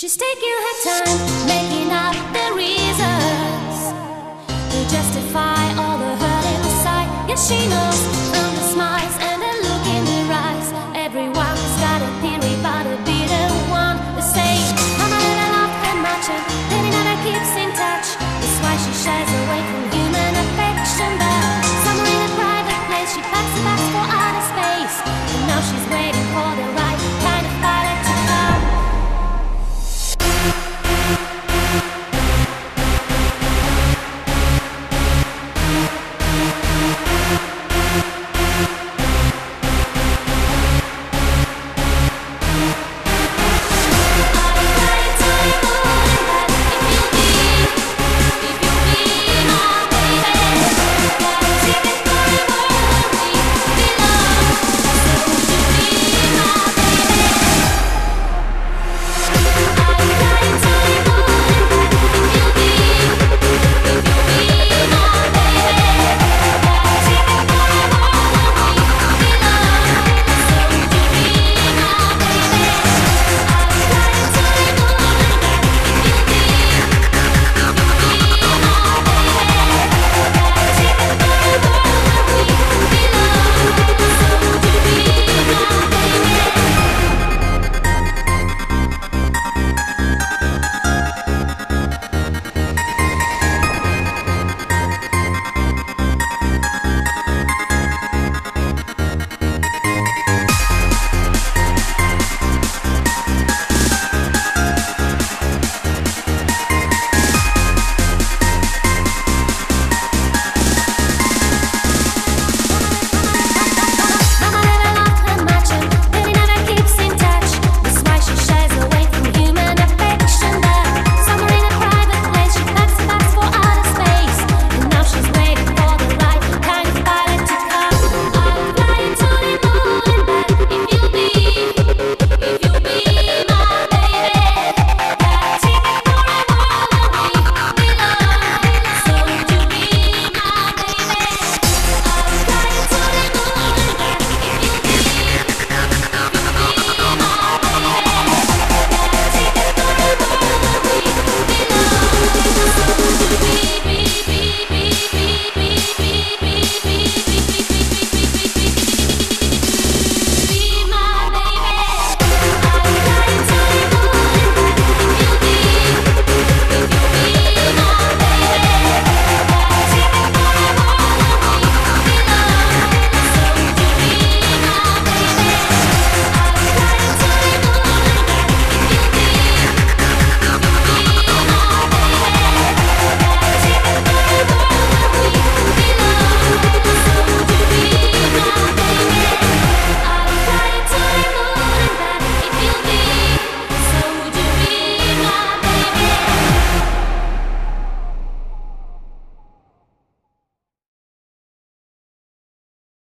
She's taking her time, making up the reasons to justify